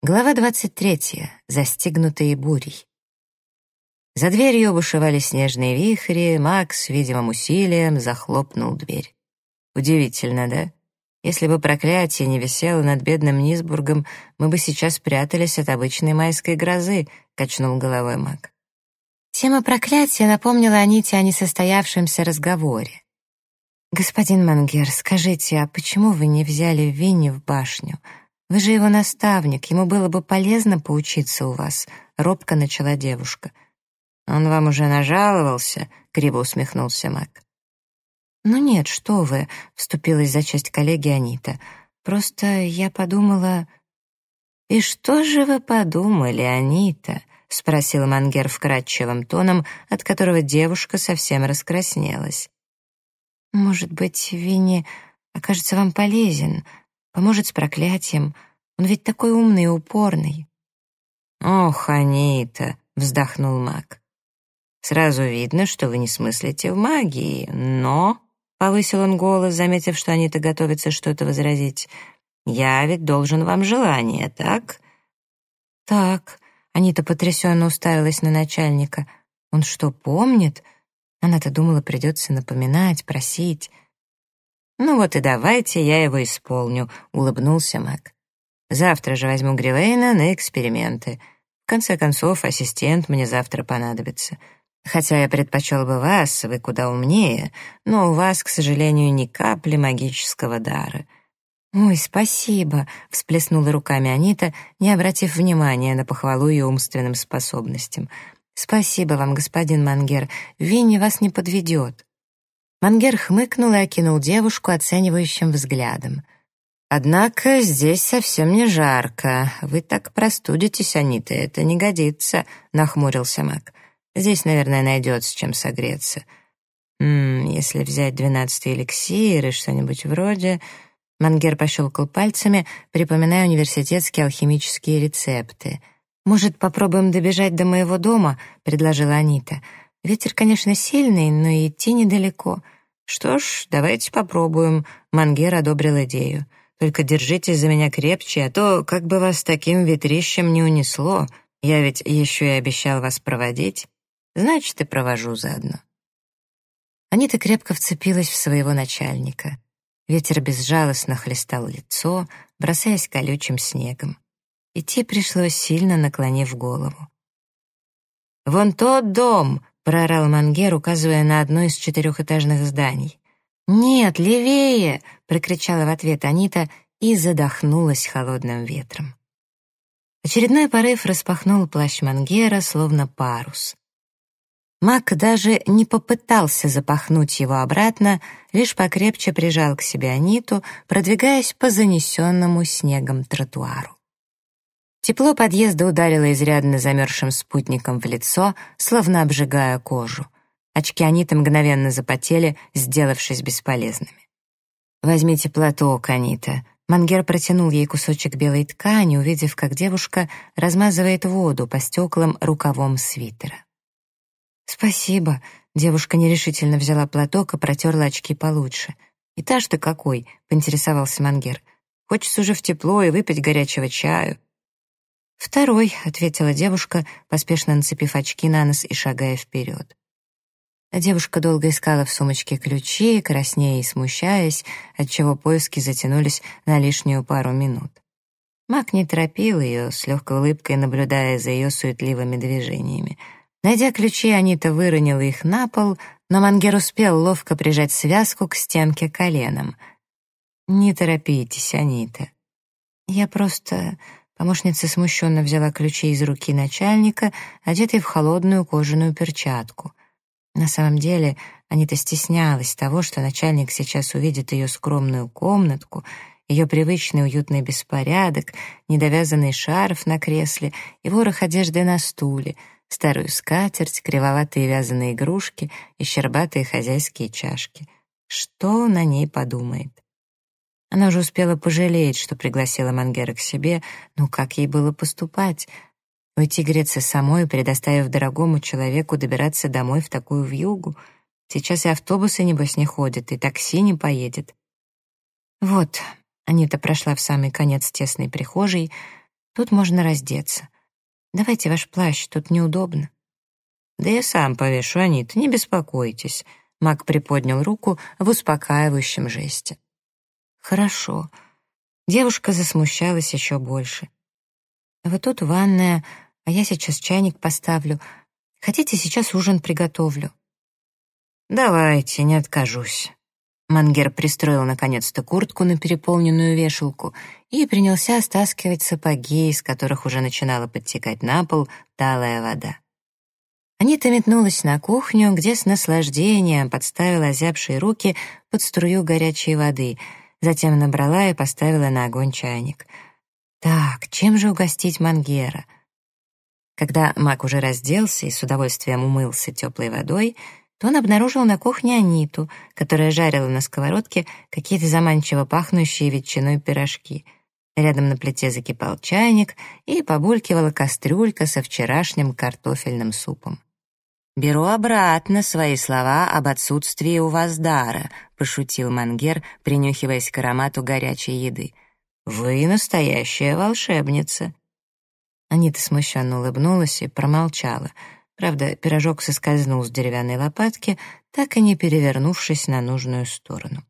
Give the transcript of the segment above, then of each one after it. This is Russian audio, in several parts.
Глава 23. Застигнутые бурей. За дверью бушевали снежные вихри, Макс с видимым усилием захлопнул дверь. Удивительно, да? Если бы проклятие не висело над бедным Низбургом, мы бы сейчас прятались от обычной майской грозы, качнул головой Мак. Тема проклятия напомнила Аните о несостоявшемся разговоре. «Господин Мангер, скажите, а почему вы не взяли Винни в башню?» «Вы же его наставник, ему было бы полезно поучиться у вас», — робко начала девушка. «Он вам уже нажаловался?» — криво усмехнулся Мак. «Ну нет, что вы», — вступилась за честь коллеги Анита. «Просто я подумала...» «И что же вы подумали, Анита?» — спросил Мангер вкрадчивым тоном, от которого девушка совсем раскраснелась. «Может быть, Винни окажется вам полезен», поможет с проклятием. Он ведь такой умный и упорный». «Ох, Анита!» — вздохнул маг. «Сразу видно, что вы не смыслите в магии, но...» — повысил он голос, заметив, что Анита готовится что-то возразить. «Я ведь должен вам желание, так?» «Так», — Анита потрясенно уставилась на начальника. «Он что, помнит?» Она-то думала, придется напоминать, просить. «Ну вот и давайте я его исполню», — улыбнулся Мак. «Завтра же возьму Гривейна на эксперименты. В конце концов, ассистент мне завтра понадобится. Хотя я предпочел бы вас, вы куда умнее, но у вас, к сожалению, ни капли магического дара». «Ой, спасибо», — всплеснула руками Анита, не обратив внимания на похвалу ее умственным способностям. «Спасибо вам, господин Мангер, Винни вас не подведет». Мангер хмыкнул и окинул девушку оценивающим взглядом. «Однако здесь совсем не жарко. Вы так простудитесь, Анита, это не годится», — нахмурился Мак. «Здесь, наверное, найдется чем согреться. М -м, если взять двенадцатый эликсир и что-нибудь вроде...» Мангер пощелкал пальцами, припоминая университетские алхимические рецепты. «Может, попробуем добежать до моего дома?» — предложила Анита. Ветер, конечно, сильный, но идти недалеко. Что ж, давайте попробуем. Мангер одобрил идею. Только держитесь за меня крепче, а то как бы вас таким ветрищем не унесло. Я ведь еще и обещал вас проводить. Значит, и провожу заодно. Анита крепко вцепилась в своего начальника. Ветер безжалостно хлестал лицо, бросаясь колючим снегом. Идти пришлось сильно наклонив голову. «Вон тот дом!» Проорал Мангер, указывая на одно из четырехэтажных зданий. «Нет, левее!» — прокричала в ответ Анита и задохнулась холодным ветром. Очередной порыв распахнул плащ Мангера, словно парус. Мак даже не попытался запахнуть его обратно, лишь покрепче прижал к себе Аниту, продвигаясь по занесенному снегом тротуару. Тепло подъезда ударило изрядно замерзшим спутником в лицо, словно обжигая кожу. Очки Аниты мгновенно запотели, сделавшись бесполезными. «Возьмите платок, Анита». Мангер протянул ей кусочек белой ткани, увидев, как девушка размазывает воду по стеклам рукавом свитера. «Спасибо», — девушка нерешительно взяла платок и протерла очки получше. «Этаж ты какой?» — поинтересовался Мангер. «Хочется уже в тепло и выпить горячего чаю». «Второй», — ответила девушка, поспешно нацепив очки на нос и шагая вперед. девушка долго искала в сумочке ключи, краснея и смущаясь, отчего поиски затянулись на лишнюю пару минут. Мак не торопил ее, с легкой улыбкой наблюдая за ее суетливыми движениями. Найдя ключи, Анита выронила их на пол, но Мангер успел ловко прижать связку к стенке коленом. «Не торопитесь, Анита. Я просто...» Помощница смущенно взяла ключи из руки начальника, одетой в холодную кожаную перчатку. На самом деле, Анита стеснялась того, что начальник сейчас увидит ее скромную комнатку, ее привычный уютный беспорядок, недовязанный шарф на кресле и ворох одежды на стуле, старую скатерть, кривоватые вязаные игрушки и щербатые хозяйские чашки. Что на ней подумает? Она уже успела пожалеть, что пригласила Мангера к себе, но как ей было поступать? Уйти греться самой, предоставив дорогому человеку добираться домой в такую вьюгу? Сейчас и автобусы, небось, не ходят, и такси не поедет. Вот, Анита прошла в самый конец тесной прихожей, Тут можно раздеться. Давайте ваш плащ, тут неудобно». «Да я сам повешу, Анита, не беспокойтесь». Мак приподнял руку в успокаивающем жесте. «Хорошо». Девушка засмущалась еще больше. «Вот тут ванная, а я сейчас чайник поставлю. Хотите, сейчас ужин приготовлю?» «Давайте, не откажусь». Мангер пристроил наконец-то куртку на переполненную вешалку и принялся стаскивать сапоги, из которых уже начинала подтекать на пол талая вода. Анита метнулась на кухню, где с наслаждением подставила озябшие руки под струю горячей воды, затем набрала и поставила на огонь чайник. Так, чем же угостить Мангера? Когда Мак уже разделся и с удовольствием умылся теплой водой, то он обнаружил на кухне Аниту, которая жарила на сковородке какие-то заманчиво пахнущие ветчиной пирожки. Рядом на плите закипал чайник и побулькивала кастрюлька со вчерашним картофельным супом. «Беру обратно свои слова об отсутствии у вас дара», — пошутил Мангер, принюхиваясь к аромату горячей еды. «Вы настоящая волшебница». Анита смущенно улыбнулась и промолчала — Правда, пирожок соскользнул с деревянной лопатки, так и не перевернувшись на нужную сторону.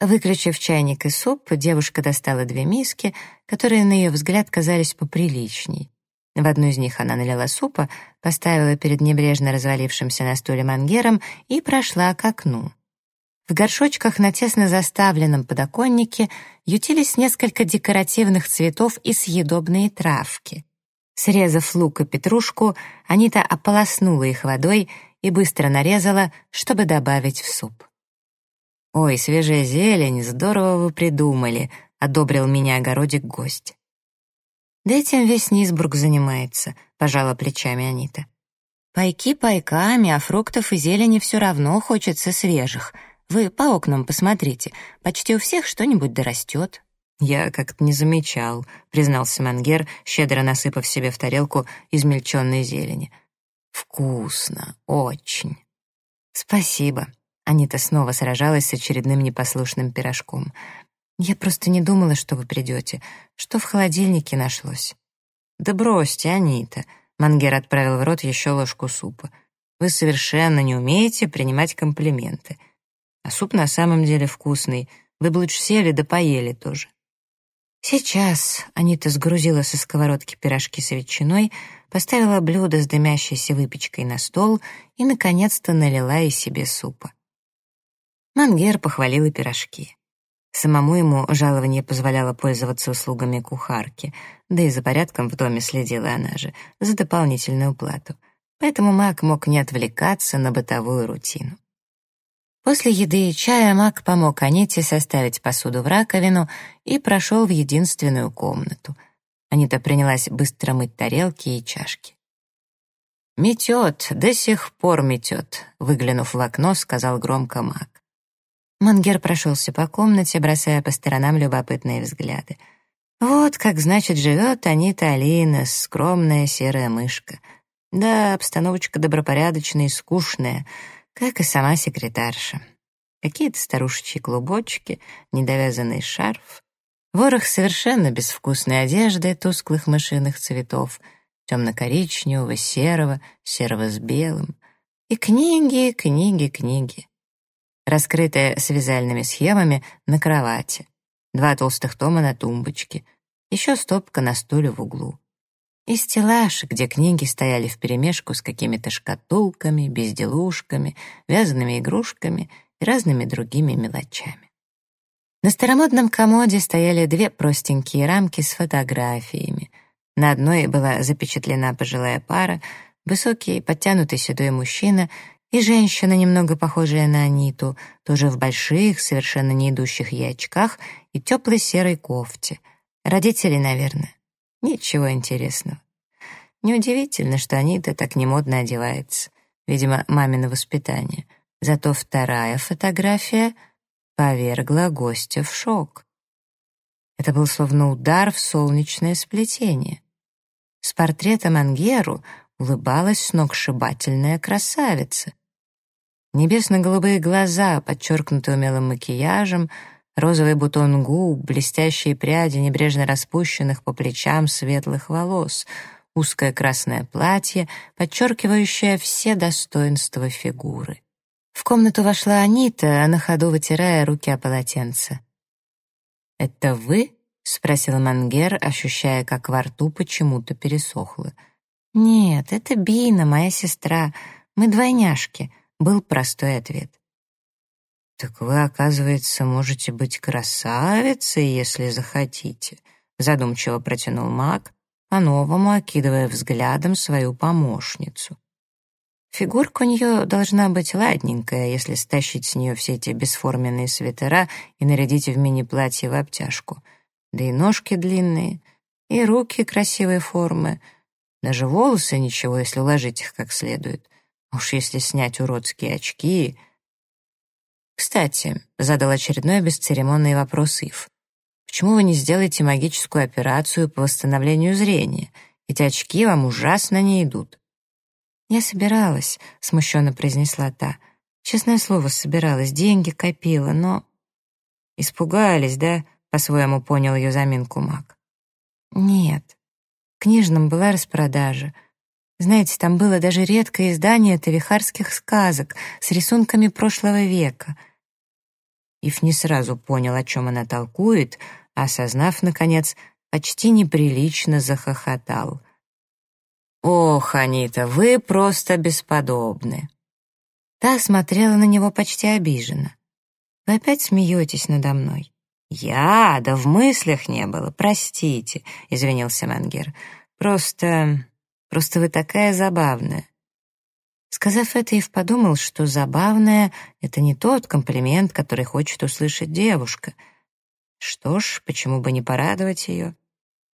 Выключив чайник и суп, девушка достала две миски, которые, на ее взгляд, казались поприличней. В одну из них она налила супа, поставила перед небрежно развалившимся на стуле мангером и прошла к окну. В горшочках на тесно заставленном подоконнике ютились несколько декоративных цветов и съедобные травки. Срезав лук и петрушку, Анита ополоснула их водой и быстро нарезала, чтобы добавить в суп. «Ой, свежая зелень, здорово вы придумали», — одобрил меня огородик гость. «Да этим весь Низбург занимается», — пожала плечами Анита. «Пайки пайками, а фруктов и зелени все равно хочется свежих. Вы по окнам посмотрите, почти у всех что-нибудь дорастет». «Я как-то не замечал», — признался Мангер, щедро насыпав себе в тарелку измельченной зелени. «Вкусно, очень». «Спасибо». Анита снова сражалась с очередным непослушным пирожком. «Я просто не думала, что вы придете. Что в холодильнике нашлось?» «Да бросьте, Анита». Мангер отправил в рот еще ложку супа. «Вы совершенно не умеете принимать комплименты. А суп на самом деле вкусный. Вы бы лучше сели да поели тоже». Сейчас Анита сгрузила со сковородки пирожки с ветчиной, поставила блюдо с дымящейся выпечкой на стол и, наконец-то, налила и себе супа. Мангер похвалил и пирожки. Самому ему жалование позволяло пользоваться услугами кухарки, да и за порядком в доме следила она же, за дополнительную плату. Поэтому Мак мог не отвлекаться на бытовую рутину. После еды и чая Мак помог Аните составить посуду в раковину и прошел в единственную комнату. Анита принялась быстро мыть тарелки и чашки. «Метет, до сих пор метет», — выглянув в окно, сказал громко Мак. Мангер прошелся по комнате, бросая по сторонам любопытные взгляды. «Вот как, значит, живет Анита Алина, скромная серая мышка. Да, обстановочка добропорядочная и скучная» как и сама секретарша. Какие-то старушечьи клубочки, недовязанный шарф, ворох совершенно безвкусной одежды тусклых мышиных цветов, темно-коричневого, серого, серого с белым, и книги, книги, книги. Раскрытая с вязальными схемами на кровати, два толстых тома на тумбочке, еще стопка на стуле в углу. И стеллаж, где книги стояли вперемешку с какими-то шкатулками, безделушками, вязаными игрушками и разными другими мелочами. На старомодном комоде стояли две простенькие рамки с фотографиями. На одной была запечатлена пожилая пара, высокий, подтянутый седой мужчина и женщина, немного похожая на Аниту, тоже в больших, совершенно не идущих ей очках и теплой серой кофте. Родители, наверное. Ничего интересного. Неудивительно, что Анита так немодно одевается. Видимо, мамино воспитание. Зато вторая фотография повергла гостя в шок. Это был словно удар в солнечное сплетение. С портретом Ангеру улыбалась сногсшибательная красавица. Небесно-голубые глаза, подчеркнутые умелым макияжем, розовый бутон губ, блестящие пряди небрежно распущенных по плечам светлых волос, узкое красное платье, подчеркивающее все достоинства фигуры. В комнату вошла Анита, на ходу вытирая руки о полотенце. «Это вы?» — спросил Мангер, ощущая, как во рту почему-то пересохло. «Нет, это Бина, моя сестра. Мы двойняшки», — был простой ответ. «Так вы, оказывается, можете быть красавицей, если захотите», — задумчиво протянул маг, по-новому окидывая взглядом свою помощницу. Фигурка у нее должна быть ладненькая, если стащить с нее все эти бесформенные свитера и нарядить в мини-платье в обтяжку. Да и ножки длинные, и руки красивой формы. Даже волосы ничего, если уложить их как следует. Уж если снять уродские очки... «Кстати», — задал очередной бесцеремонный вопрос Ив, «почему вы не сделаете магическую операцию по восстановлению зрения? Эти очки вам ужасно не идут». «Я собиралась», — смущенно произнесла та. «Честное слово, собиралась, деньги копила, но...» «Испугались, да?» — по-своему понял ее заминку маг. «Нет. В книжном была распродажа. Знаете, там было даже редкое издание тавихарских сказок с рисунками прошлого века. Ив не сразу понял, о чем она толкует, а, осознав, наконец, почти неприлично захохотал. «Ох, Анита, вы просто бесподобны!» Та смотрела на него почти обиженно. «Вы опять смеетесь надо мной?» «Я? Да в мыслях не было, простите», — извинился Мангер. «Просто... Просто вы такая забавная». Сказав это, Ив подумал, что забавная — это не тот комплимент, который хочет услышать девушка. Что ж, почему бы не порадовать ее?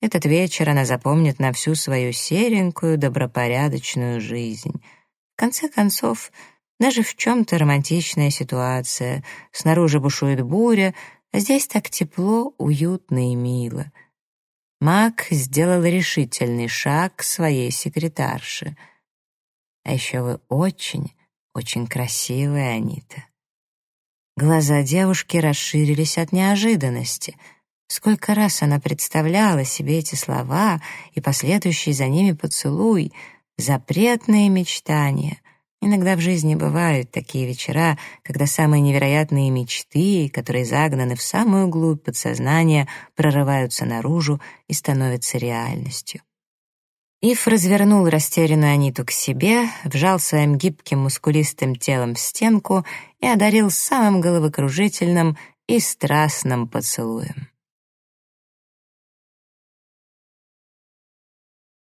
Этот вечер она запомнит на всю свою серенькую, добропорядочную жизнь. В конце концов, даже в чем-то романтичная ситуация. Снаружи бушует буря, а здесь так тепло, уютно и мило — Мак сделал решительный шаг к своей секретарше. А еще вы очень, очень красивая, Анита. Глаза девушки расширились от неожиданности. Сколько раз она представляла себе эти слова и последующий за ними поцелуй, запретные мечтания. Иногда в жизни бывают такие вечера, когда самые невероятные мечты, которые загнаны в самую глубь подсознания, прорываются наружу и становятся реальностью. Ив развернул растерянную Аниту к себе, вжал своим гибким мускулистым телом в стенку и одарил самым головокружительным и страстным поцелуем.